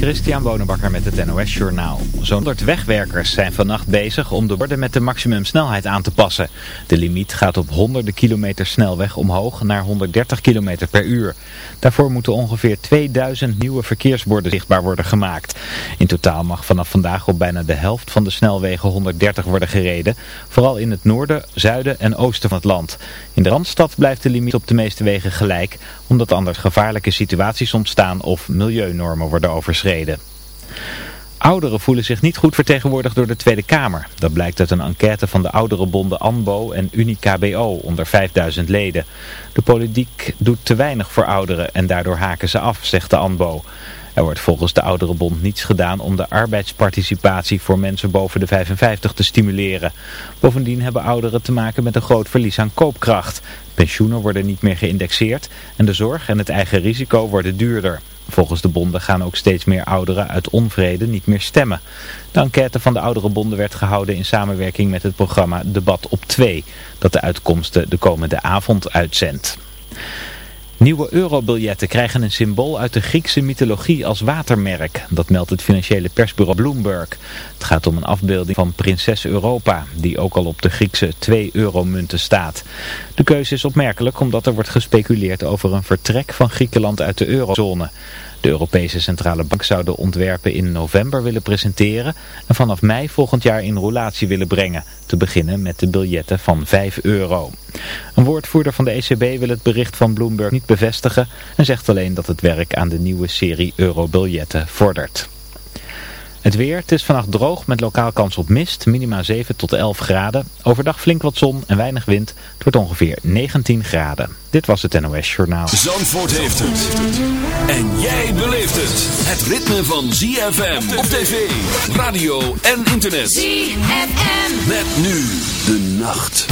Christian Bonenbakker met het NOS Journaal. Zo'n 100 wegwerkers zijn vannacht bezig om de borden met de maximumsnelheid aan te passen. De limiet gaat op honderden kilometer snelweg omhoog naar 130 km per uur. Daarvoor moeten ongeveer 2000 nieuwe verkeersborden zichtbaar worden gemaakt. In totaal mag vanaf vandaag op bijna de helft van de snelwegen 130 worden gereden. Vooral in het noorden, zuiden en oosten van het land. In de Randstad blijft de limiet op de meeste wegen gelijk, omdat anders gevaarlijke situaties ontstaan of milieunormen worden overschreden. Ouderen voelen zich niet goed vertegenwoordigd door de Tweede Kamer. Dat blijkt uit een enquête van de ouderenbonden ANBO en UNIKBO onder 5000 leden. De politiek doet te weinig voor ouderen en daardoor haken ze af, zegt de ANBO. Er wordt volgens de Ouderenbond niets gedaan om de arbeidsparticipatie voor mensen boven de 55 te stimuleren. Bovendien hebben ouderen te maken met een groot verlies aan koopkracht. Pensioenen worden niet meer geïndexeerd en de zorg en het eigen risico worden duurder. Volgens de bonden gaan ook steeds meer ouderen uit onvrede niet meer stemmen. De enquête van de ouderenbonden werd gehouden in samenwerking met het programma Debat op 2, dat de uitkomsten de komende avond uitzendt. Nieuwe eurobiljetten krijgen een symbool uit de Griekse mythologie als watermerk. Dat meldt het financiële persbureau Bloomberg. Het gaat om een afbeelding van prinses Europa, die ook al op de Griekse 2-euro-munten staat. De keuze is opmerkelijk omdat er wordt gespeculeerd over een vertrek van Griekenland uit de eurozone. De Europese Centrale Bank zou de ontwerpen in november willen presenteren en vanaf mei volgend jaar in roulatie willen brengen. Te beginnen met de biljetten van 5 euro. Een woordvoerder van de ECB wil het bericht van Bloomberg niet bevestigen en zegt alleen dat het werk aan de nieuwe serie eurobiljetten vordert. Het weer, het is vannacht droog met lokaal kans op mist, minima 7 tot 11 graden. Overdag flink wat zon en weinig wind. Het wordt ongeveer 19 graden. Dit was het NOS Journaal. Zandvoort heeft het. En jij beleeft het. Het ritme van ZFM op tv, radio en internet. ZFM. Met nu de nacht.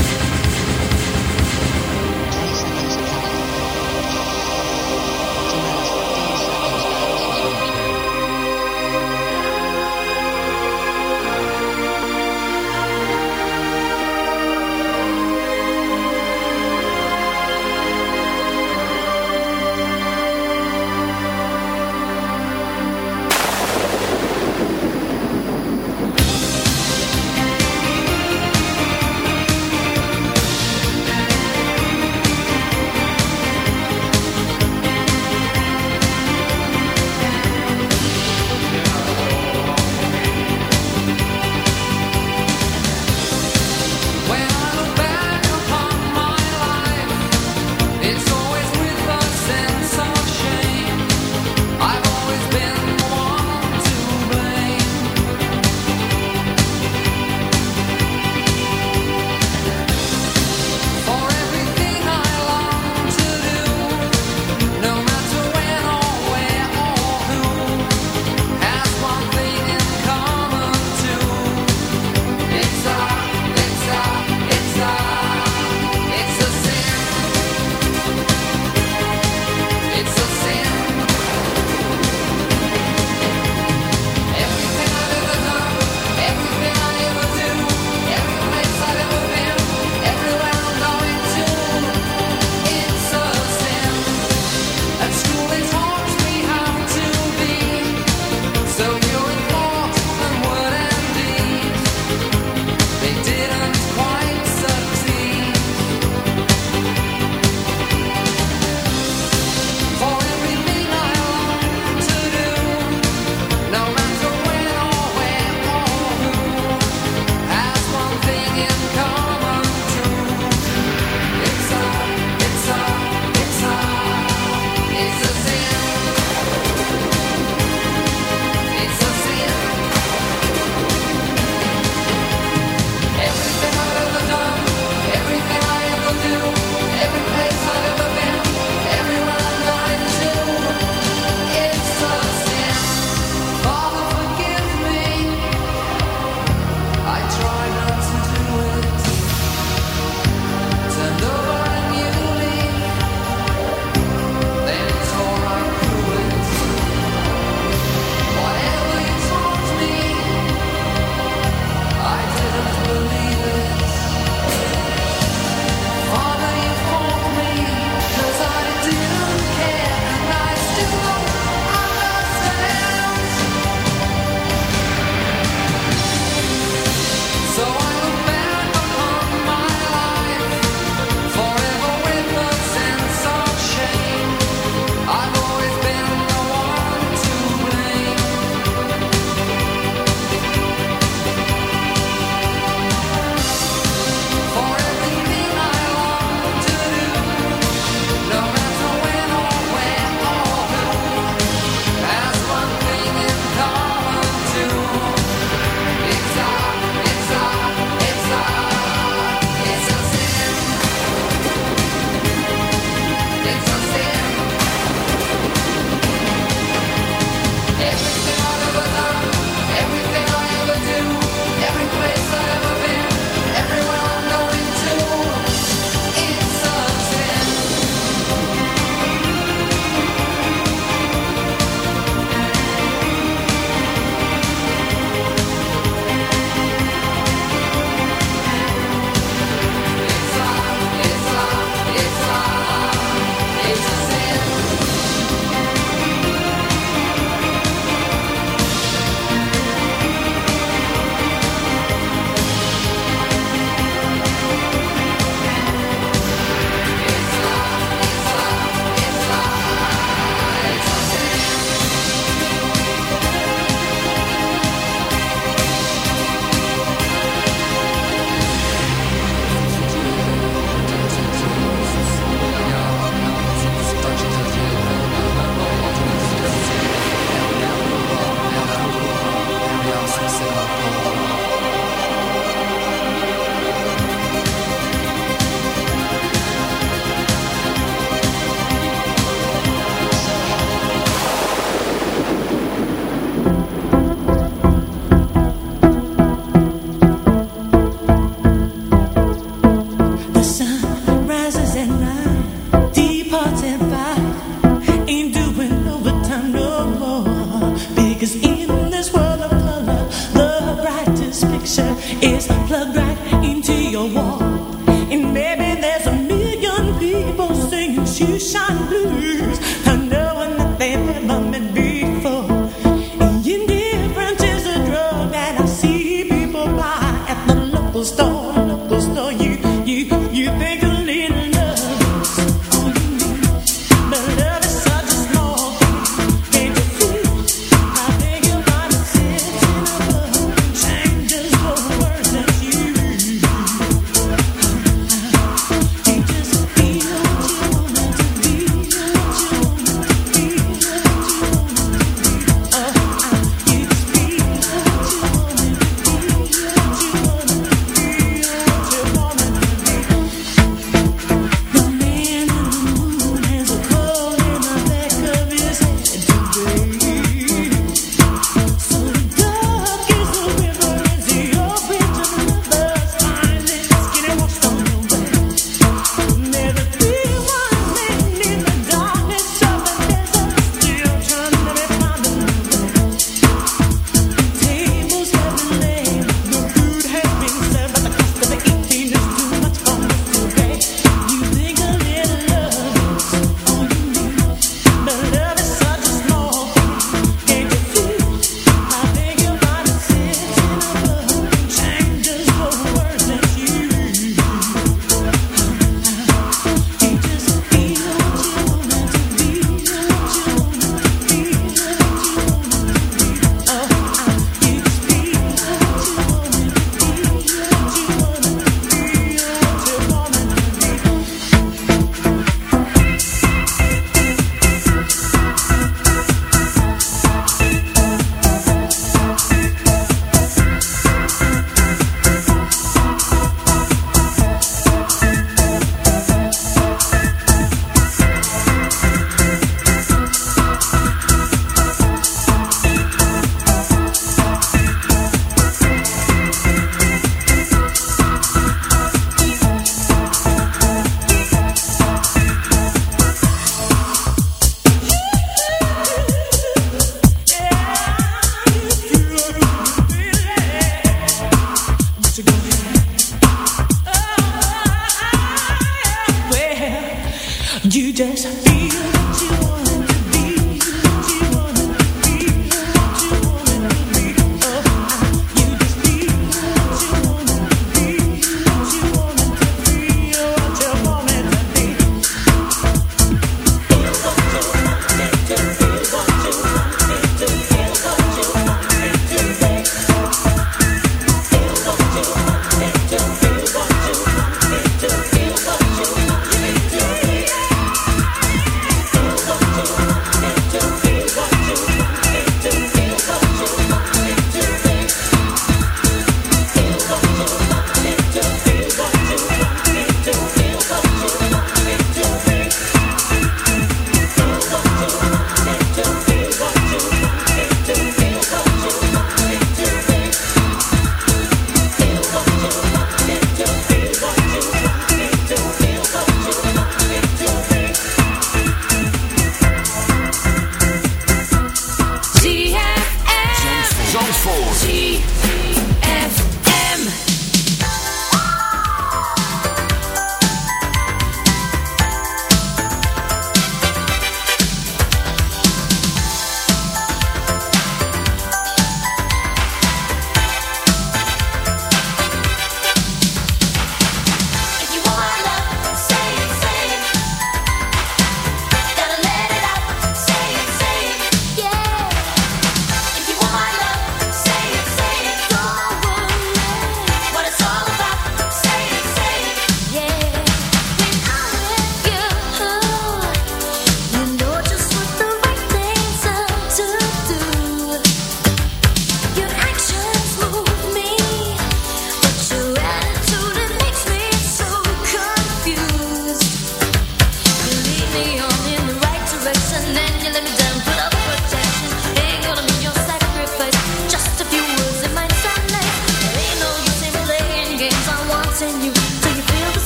mum and me.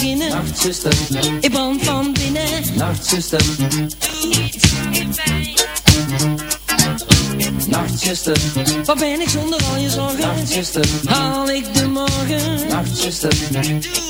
Beginnen? nachtzuster, Ik brand van binnen nachtzuster, nachtzuster, Wat ben ik zonder al je zorgen? nachtzuster, Haal ik de morgen? nachtzuster, Ik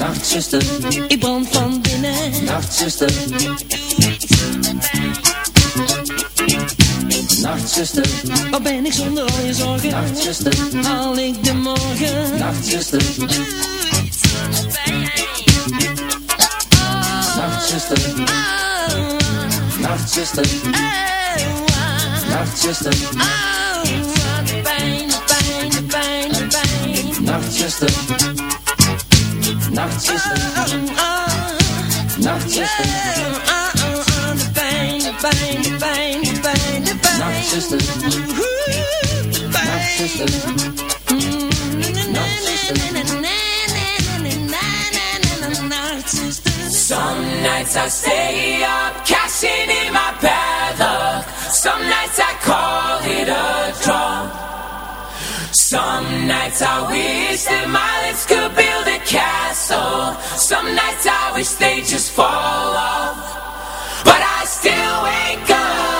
nachtzuster, Ik brand van binnen. Nachtzuster, nachtzuster, Waar ben ik zonder al je zorgen? nachtzuster, Haal ik de morgen? nachtzuster, nachtzuster, nachtzuster, nachtzuster, nachtzuster, nachtzuster, nachtzuster, nachtzuster, nachtzuster, Some nights I stay up, cashing in my bad luck. Some nights I call it a draw. Some nights I wish that my lips could build a castle. Some nights I wish they just fall off. But I still wake up,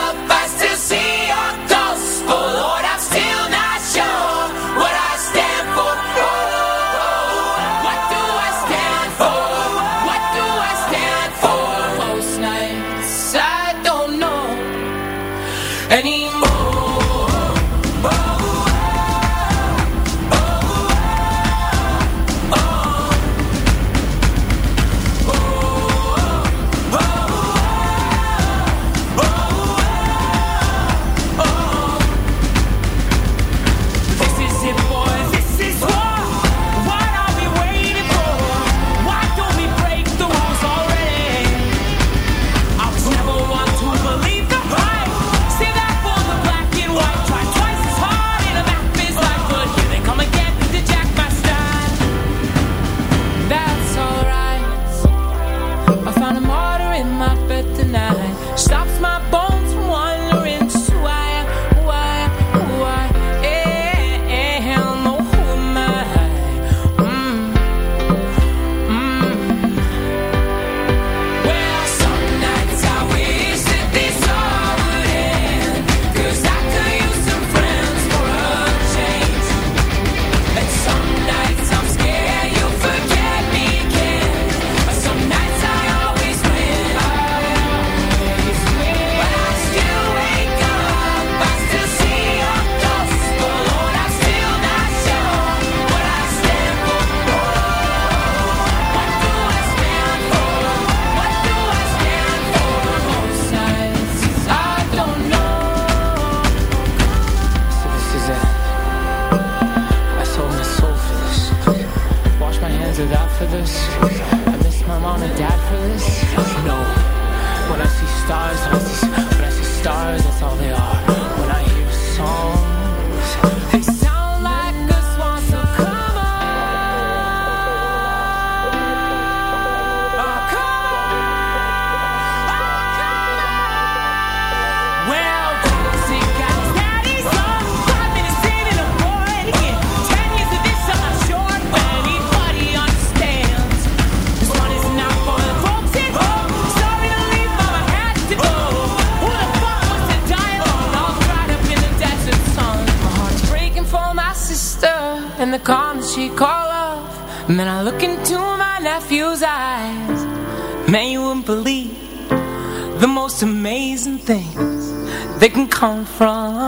come from.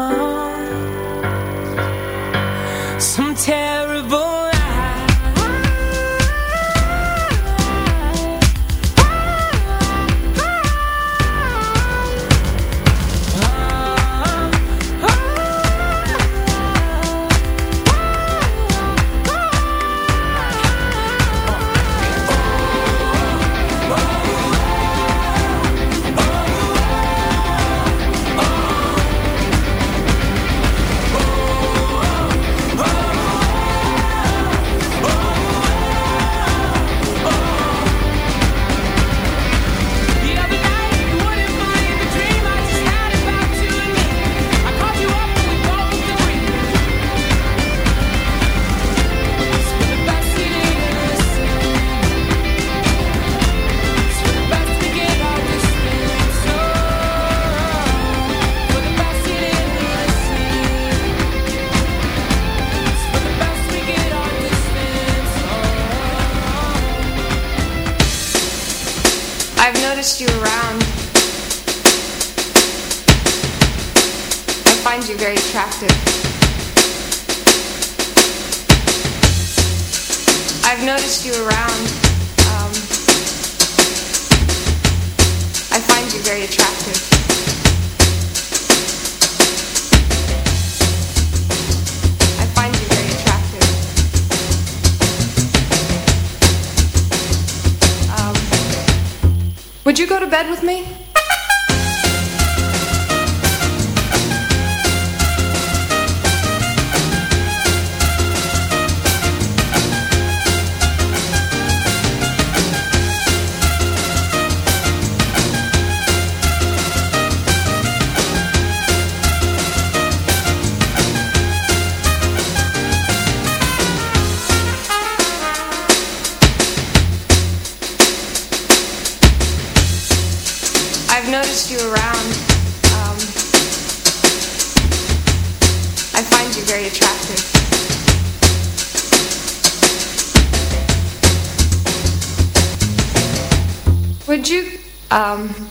Would you? Um